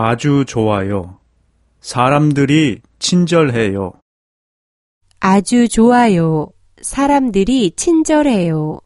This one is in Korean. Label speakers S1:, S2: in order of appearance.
S1: 아주 좋아요. 사람들이 친절해요.
S2: 아주 좋아요. 사람들이 친절해요.